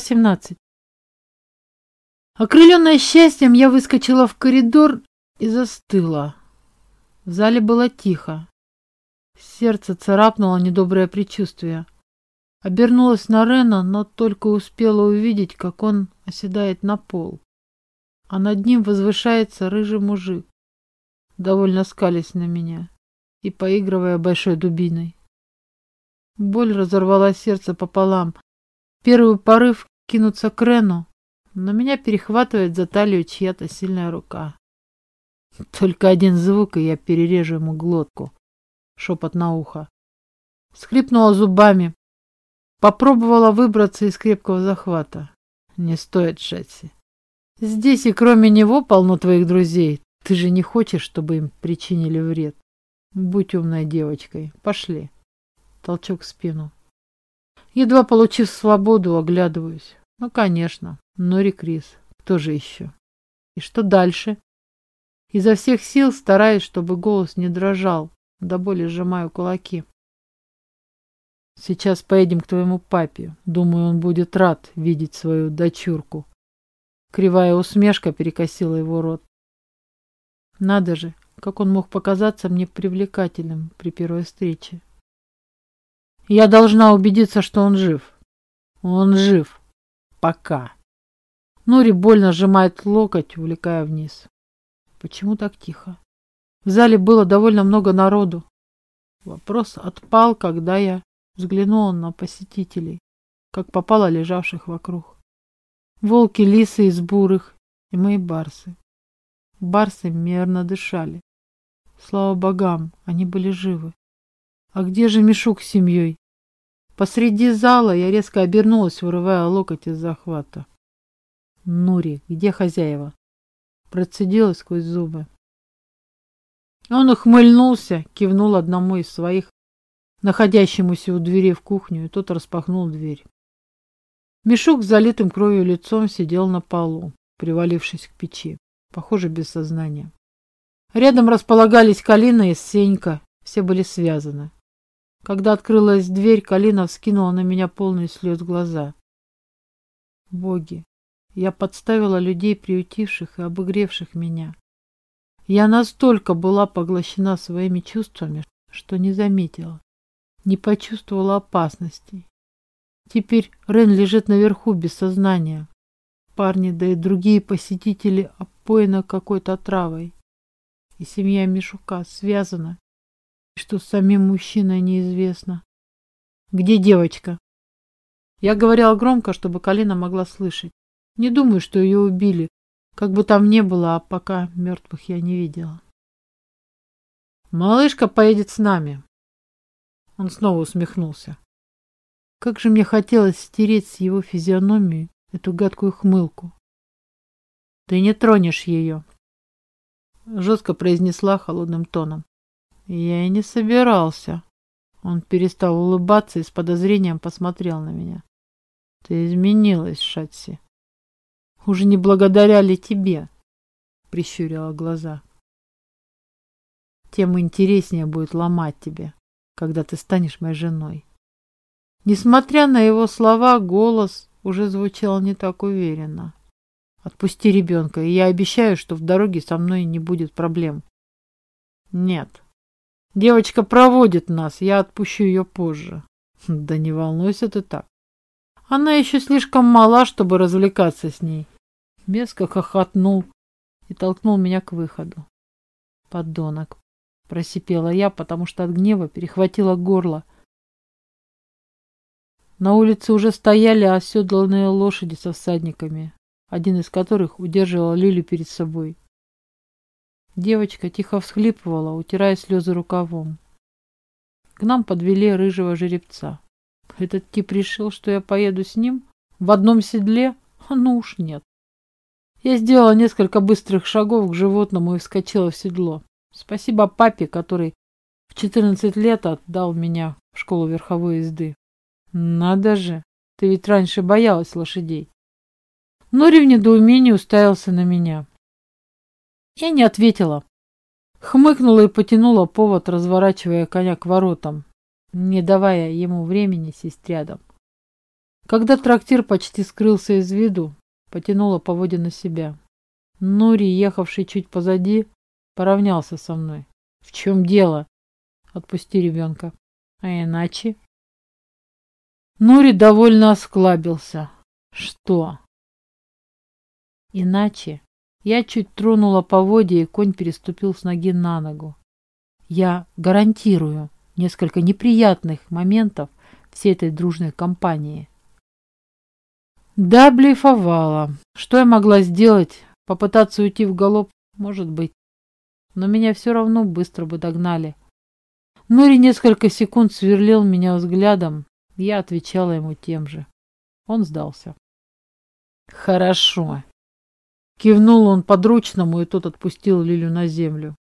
Глава 17. Окрыленная счастьем, я выскочила в коридор и застыла. В зале было тихо. Сердце царапнуло недоброе предчувствие. Обернулась на Рена, но только успела увидеть, как он оседает на пол. А над ним возвышается рыжий мужик, довольно скались на меня и поигрывая большой дубиной. Боль разорвала сердце пополам. Первый порыв кинуться к Рену, но меня перехватывает за талию чья-то сильная рука. Только один звук, и я перережу ему глотку. Шепот на ухо. Скрипнула зубами. Попробовала выбраться из крепкого захвата. Не стоит, Шетси. Здесь и кроме него полно твоих друзей. Ты же не хочешь, чтобы им причинили вред. Будь умной девочкой. Пошли. Толчок в спину. Едва получив свободу, оглядываюсь. Ну, конечно, Нори Крис. Кто же еще? И что дальше? Изо всех сил стараюсь, чтобы голос не дрожал. До боли сжимаю кулаки. Сейчас поедем к твоему папе. Думаю, он будет рад видеть свою дочурку. Кривая усмешка перекосила его рот. Надо же, как он мог показаться мне привлекательным при первой встрече. Я должна убедиться, что он жив. Он жив. Пока. Нори больно сжимает локоть, увлекая вниз. Почему так тихо? В зале было довольно много народу. Вопрос отпал, когда я взглянула на посетителей, как попало лежавших вокруг. Волки, лисы из бурых и мои барсы. Барсы мерно дышали. Слава богам, они были живы. А где же мешок с семьей? Посреди зала я резко обернулась, вырывая локоть из захвата. Нури, где хозяева? Процедила сквозь зубы. Он ухмыльнулся, кивнул одному из своих, находящемуся у двери в кухню, и тот распахнул дверь. Мешок с залитым кровью лицом сидел на полу, привалившись к печи, похоже, без сознания. Рядом располагались Калина и Сенька, все были связаны. Когда открылась дверь, Калина вскинула на меня полные слез глаза. Боги, я подставила людей, приютивших и обыгревших меня. Я настолько была поглощена своими чувствами, что не заметила, не почувствовала опасности. Теперь Рен лежит наверху без сознания. Парни, да и другие посетители опоены какой-то отравой. И семья Мишука связана. Что с самим мужчиной неизвестно. Где девочка? Я говорила громко, чтобы Калина могла слышать. Не думаю, что ее убили. Как бы там ни было, а пока мертвых я не видела. Малышка поедет с нами. Он снова усмехнулся. Как же мне хотелось стереть с его физиономии эту гадкую хмылку. Ты не тронешь ее, жестко произнесла холодным тоном. Я и не собирался. Он перестал улыбаться и с подозрением посмотрел на меня. Ты изменилась, Шатси. Уже не благодаря ли тебе? Прищурила глаза. Тем интереснее будет ломать тебе, когда ты станешь моей женой. Несмотря на его слова, голос уже звучал не так уверенно. Отпусти ребенка, и я обещаю, что в дороге со мной не будет проблем. Нет. Девочка проводит нас, я отпущу ее позже. Да не волнуйся ты так. Она еще слишком мала, чтобы развлекаться с ней. Меско хохотнул и толкнул меня к выходу. Подонок, просипела я, потому что от гнева перехватило горло. На улице уже стояли оседланные лошади со всадниками, один из которых удерживал Лилю перед собой. Девочка тихо всхлипывала, утирая слезы рукавом. К нам подвели рыжего жеребца. Этот тип решил, что я поеду с ним в одном седле? Ну уж нет. Я сделала несколько быстрых шагов к животному и вскочила в седло. Спасибо папе, который в 14 лет отдал меня в школу верховой езды. Надо же, ты ведь раньше боялась лошадей. Нори в недоумении уставился на меня. Я не ответила. Хмыкнула и потянула повод, разворачивая коня к воротам не давая ему времени сесть рядом. Когда трактир почти скрылся из виду, потянула поводья на себя. Нури, ехавший чуть позади, поравнялся со мной. «В чем дело?» «Отпусти ребенка». «А иначе?» Нури довольно осклабился. «Что?» «Иначе?» Я чуть тронула поводья, и конь переступил с ноги на ногу. Я гарантирую несколько неприятных моментов всей этой дружной компании. Да, блефовала. Что я могла сделать? Попытаться уйти в галоп? Может быть. Но меня все равно быстро бы догнали. Нури несколько секунд сверлил меня взглядом. Я отвечала ему тем же. Он сдался. Хорошо. Кивнул он подручному, и тот отпустил Лилю на землю.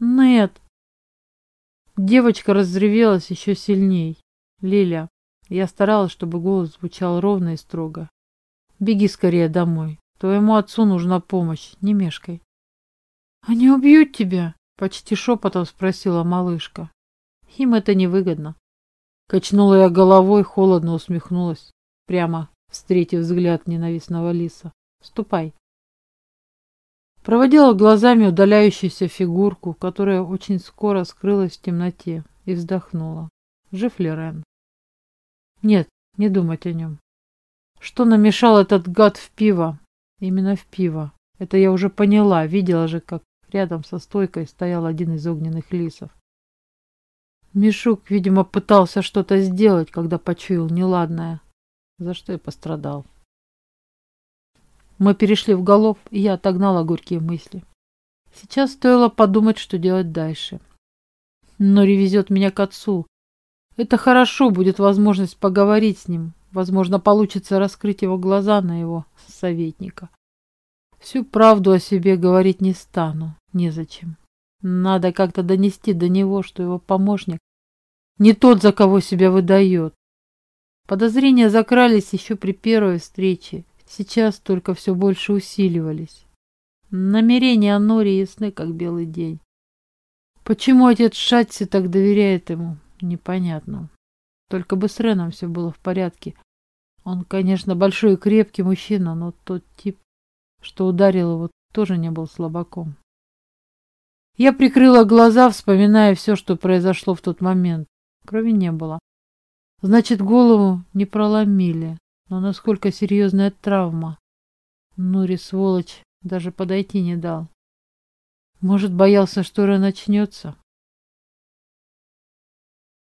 Нет. Девочка разревелась еще сильней. Лиля, я старалась, чтобы голос звучал ровно и строго. Беги скорее домой. Твоему отцу нужна помощь. Не мешкай. Они убьют тебя? Почти шепотом спросила малышка. Им это невыгодно. Качнула я головой, холодно усмехнулась, прямо встретив взгляд ненавистного лиса. Ступай. Проводила глазами удаляющуюся фигурку, которая очень скоро скрылась в темноте, и вздохнула. Жив ли Рен? Нет, не думать о нем. Что намешал этот гад в пиво? Именно в пиво. Это я уже поняла, видела же, как рядом со стойкой стоял один из огненных лисов. Мишук, видимо, пытался что-то сделать, когда почуял неладное, за что и пострадал. Мы перешли в голов, и я отогнала горькие мысли. Сейчас стоило подумать, что делать дальше. Нори везет меня к отцу. Это хорошо, будет возможность поговорить с ним. Возможно, получится раскрыть его глаза на его советника. Всю правду о себе говорить не стану, незачем. Надо как-то донести до него, что его помощник не тот, за кого себя выдает. Подозрения закрались еще при первой встрече, сейчас только все больше усиливались. Намерения Нори ясны, как белый день. Почему отец Шатси так доверяет ему, непонятно. Только бы с Реном все было в порядке. Он, конечно, большой и крепкий мужчина, но тот тип, что ударил его, тоже не был слабаком. Я прикрыла глаза, вспоминая все, что произошло в тот момент. Крови не было. Значит, голову не проломили. Но насколько серьезная травма? Нури, сволочь, даже подойти не дал. Может, боялся, что Ре начнется?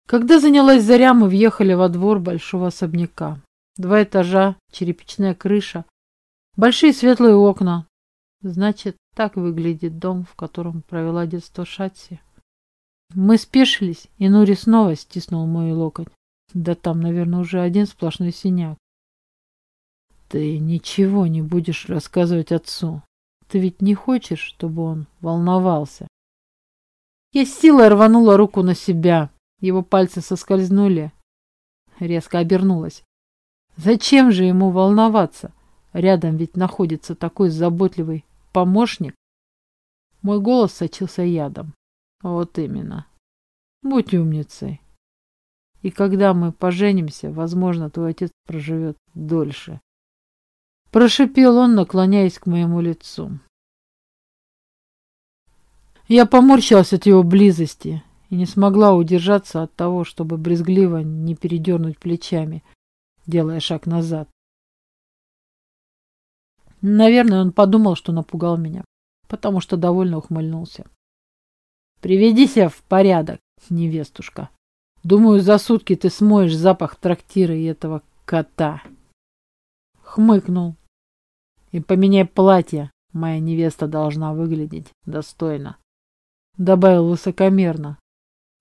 Когда занялась заря, мы въехали во двор большого особняка. Два этажа, черепичная крыша, большие светлые окна. Значит, так выглядит дом, в котором провела детство Шатси. Мы спешились, и Нури снова стиснул мой локоть. Да там, наверное, уже один сплошной синяк. Ты ничего не будешь рассказывать отцу. Ты ведь не хочешь, чтобы он волновался. Я силой рванула руку на себя. Его пальцы соскользнули. Резко обернулась. Зачем же ему волноваться? Рядом ведь находится такой заботливый помощник. Мой голос сочился ядом. Вот именно. Будь умницей. И когда мы поженимся, возможно, твой отец проживет дольше. Прошипел он, наклоняясь к моему лицу. Я поморщилась от его близости и не смогла удержаться от того, чтобы брезгливо не передернуть плечами, делая шаг назад. Наверное, он подумал, что напугал меня, потому что довольно ухмыльнулся. Приведи себя в порядок, невестушка. Думаю, за сутки ты смоешь запах трактира и этого кота. Хмыкнул. И поменяй платье. Моя невеста должна выглядеть достойно. Добавил высокомерно.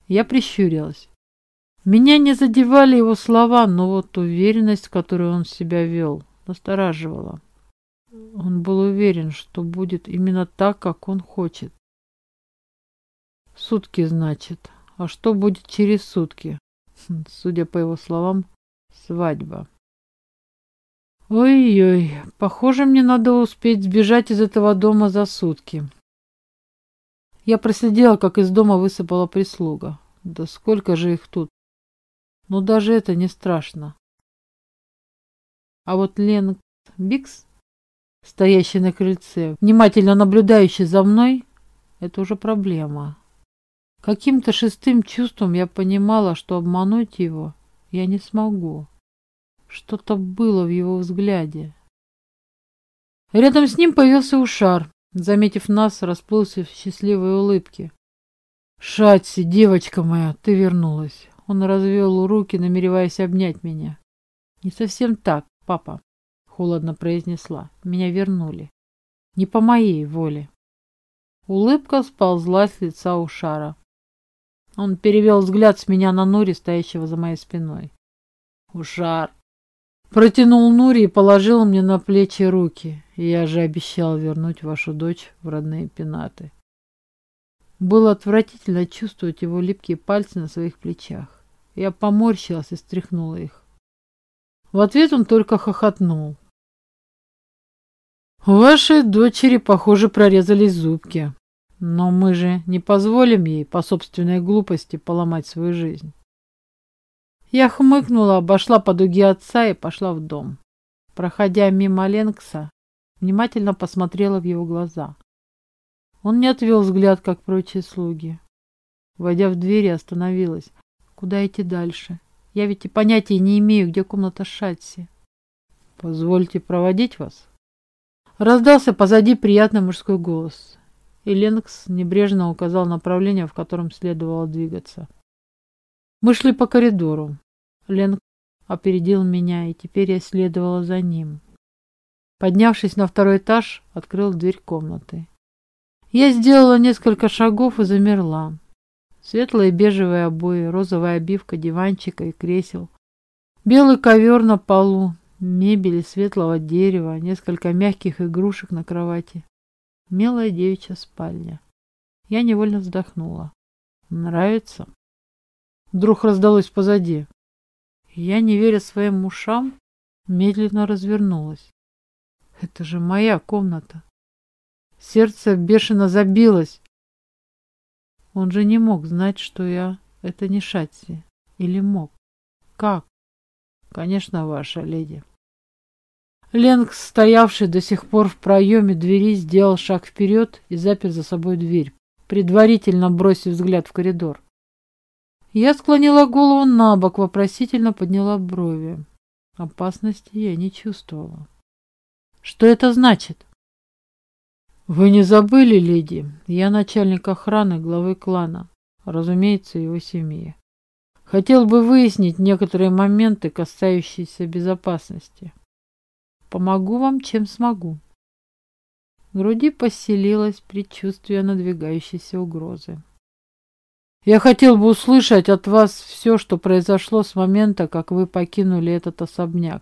Я прищурилась. Меня не задевали его слова, но вот уверенность, в которой он себя вел, настораживала. Он был уверен, что будет именно так, как он хочет. Сутки, значит. А что будет через сутки? Хм, судя по его словам, свадьба. Ой-ой, похоже, мне надо успеть сбежать из этого дома за сутки. Я проследила, как из дома высыпала прислуга. Да сколько же их тут? Но даже это не страшно. А вот Лен Бикс, стоящий на крыльце, внимательно наблюдающий за мной, это уже проблема. Каким-то шестым чувством я понимала, что обмануть его я не смогу. Что-то было в его взгляде. Рядом с ним появился Ушар. Заметив нас, расплылся в счастливой улыбке. «Шатси, девочка моя, ты вернулась!» Он развел руки, намереваясь обнять меня. «Не совсем так, папа», — холодно произнесла. «Меня вернули. Не по моей воле». Улыбка сползла с лица Ушара. Он перевел взгляд с меня на Нури, стоящего за моей спиной. «Ушар!» Протянул Нури и положил мне на плечи руки. Я же обещал вернуть вашу дочь в родные пенаты. Было отвратительно чувствовать его липкие пальцы на своих плечах. Я поморщилась и стряхнула их. В ответ он только хохотнул. Вашей дочери, похоже, прорезались зубки. Но мы же не позволим ей по собственной глупости поломать свою жизнь. Я хмыкнула, обошла по дуге отца и пошла в дом. Проходя мимо Ленкса, внимательно посмотрела в его глаза. Он не отвел взгляд, как прочие слуги. Войдя в дверь, остановилась. Куда идти дальше? Я ведь и понятия не имею, где комната Шатси. Позвольте проводить вас. Раздался позади приятный мужской голос, и Ленкс небрежно указал направление, в котором следовало двигаться. Мы шли по коридору. Ленкс опередил меня, и теперь я следовала за ним. Поднявшись на второй этаж, открыл дверь комнаты. Я сделала несколько шагов и замерла. Светлые бежевые обои, розовая обивка диванчика и кресел, белый ковер на полу, мебель из светлого дерева, несколько мягких игрушек на кровати. Милая девичья спальня. Я невольно вздохнула. Нравится? Вдруг раздалось позади. Я, не веря своим ушам, медленно развернулась. Это же моя комната. Сердце бешено забилось. Он же не мог знать, что я... Это не Шатси. Или мог? Как? Конечно, ваша леди. Ленг, стоявший до сих пор в проеме двери, сделал шаг вперед и запер за собой дверь, предварительно бросив взгляд в коридор. Я склонила голову на бок, вопросительно подняла брови. Опасности я не чувствовала. Что это значит? Вы не забыли, леди? Я начальник охраны главы клана, разумеется, его семьи. Хотел бы выяснить некоторые моменты, касающиеся безопасности. Помогу вам, чем смогу. В груди поселилось предчувствие надвигающейся угрозы. Я хотел бы услышать от вас все, что произошло с момента, как вы покинули этот особняк.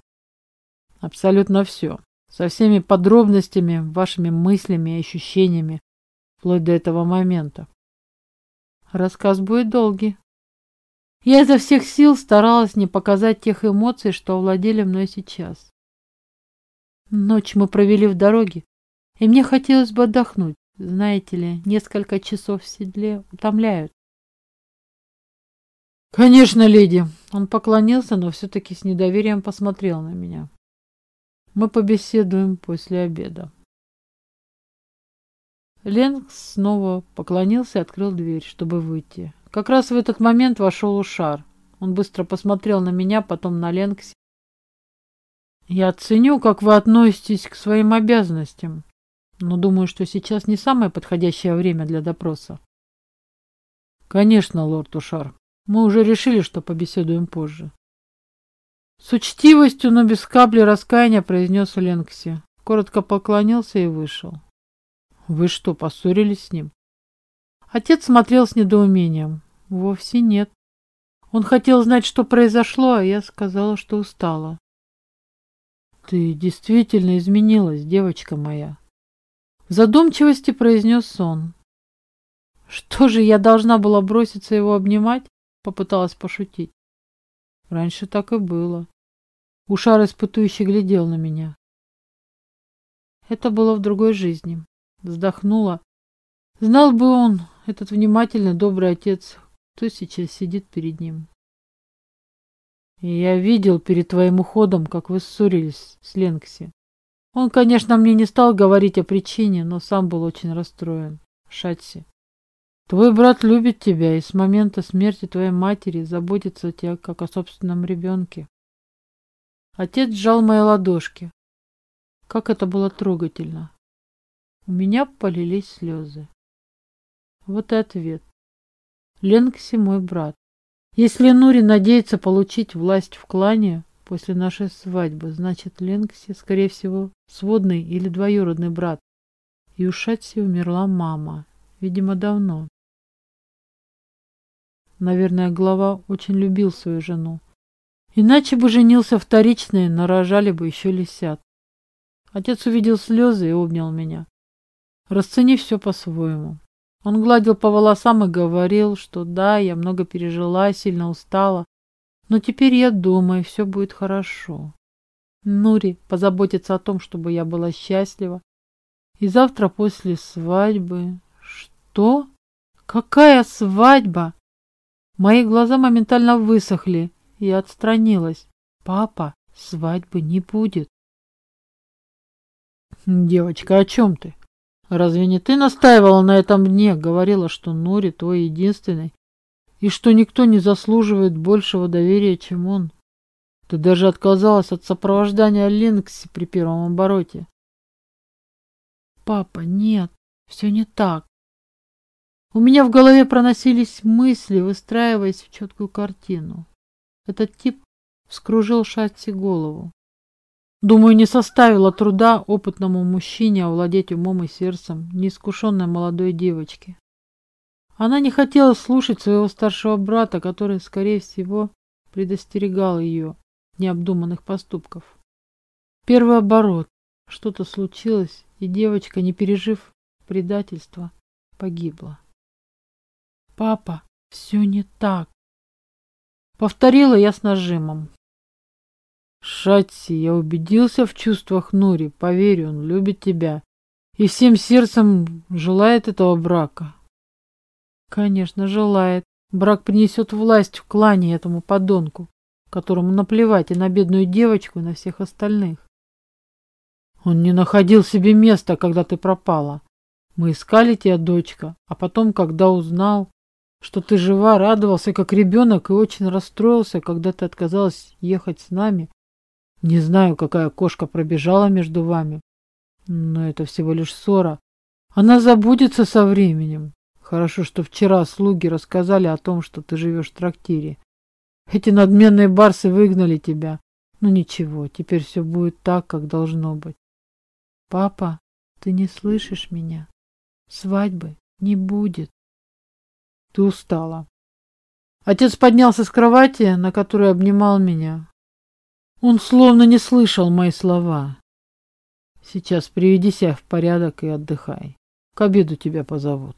Абсолютно все со всеми подробностями, вашими мыслями и ощущениями, вплоть до этого момента. Рассказ будет долгий. Я изо всех сил старалась не показать тех эмоций, что овладели мной сейчас. Ночь мы провели в дороге, и мне хотелось бы отдохнуть. Знаете ли, несколько часов в седле утомляют. Конечно, леди. Он поклонился, но все-таки с недоверием посмотрел на меня. Мы побеседуем после обеда. Ленкс снова поклонился и открыл дверь, чтобы выйти. Как раз в этот момент вошел Ушар. Он быстро посмотрел на меня, потом на Ленкси. Я оценю, как вы относитесь к своим обязанностям, но думаю, что сейчас не самое подходящее время для допроса. Конечно, лорд Ушар. Мы уже решили, что побеседуем позже. С учтивостью, но без капли раскаяния произнес Ленкси. Коротко поклонился и вышел. Вы что, поссорились с ним? Отец смотрел с недоумением. Вовсе нет. Он хотел знать, что произошло, а я сказала, что устала. Ты действительно изменилась, девочка моя. В задумчивости произнес он. Что же, я должна была броситься его обнимать? Попыталась пошутить. Раньше так и было. Ушар испытующе глядел на меня. Это было в другой жизни. Вздохнула. Знал бы он, этот внимательный, добрый отец, кто сейчас сидит перед ним. Я видел перед твоим уходом, как вы ссорились с Ленкси. Он, конечно, мне не стал говорить о причине, но сам был очень расстроен. Шатси, твой брат любит тебя и с момента смерти твоей матери заботится о тебе, как о собственном ребенке. Отец сжал мои ладошки. Как это было трогательно. У меня полились слезы. Вот и ответ. Ленкси мой брат. Если Нури надеется получить власть в клане после нашей свадьбы, значит Ленкси, скорее всего, сводный или двоюродный брат. И у Шатси умерла мама. Видимо, давно. Наверное, глава очень любил свою жену. Иначе бы женился вторично и нарожали бы еще лисят. Отец увидел слезы и обнял меня. Расцени все по-своему. Он гладил по волосам и говорил, что да, я много пережила, сильно устала, но теперь я дома, и все будет хорошо. Нури позаботится о том, чтобы я была счастлива. И завтра после свадьбы... Что? Какая свадьба? Мои глаза моментально высохли, и отстранилась. Папа, свадьбы не будет. Девочка, о чем ты? Разве не ты настаивала на этом дне, говорила, что Нори твой единственный, и что никто не заслуживает большего доверия, чем он? Ты даже отказалась от сопровождания Линкси при первом обороте. Папа, нет, все не так. У меня в голове проносились мысли, выстраиваясь в четкую картину. Этот тип вскружил Шатси голову. Думаю, не составило труда опытному мужчине овладеть умом и сердцем неискушенной молодой девочки. Она не хотела слушать своего старшего брата, который, скорее всего, предостерегал ее необдуманных поступков. Первый оборот. Что-то случилось, и девочка, не пережив предательства, погибла. «Папа, все не так!» Повторила я с нажимом. Шатси, я убедился в чувствах Нури. Поверь, он любит тебя. И всем сердцем желает этого брака. Конечно, желает. Брак принесет власть в клане этому подонку, которому наплевать и на бедную девочку, и на всех остальных. Он не находил себе места, когда ты пропала. Мы искали тебя, дочка, а потом, когда узнал, что ты жива, радовался как ребенок и очень расстроился, когда ты отказалась ехать с нами не знаю, какая кошка пробежала между вами, но это всего лишь ссора. Она забудется со временем. Хорошо, что вчера слуги рассказали о том, что ты живешь в трактире. Эти надменные барсы выгнали тебя. Ну ничего, теперь все будет так, как должно быть. Папа, ты не слышишь меня? Свадьбы не будет. Ты устала. Отец поднялся с кровати, на которой обнимал меня. Он словно не слышал мои слова. Сейчас приведи себя в порядок и отдыхай. К обеду тебя позовут.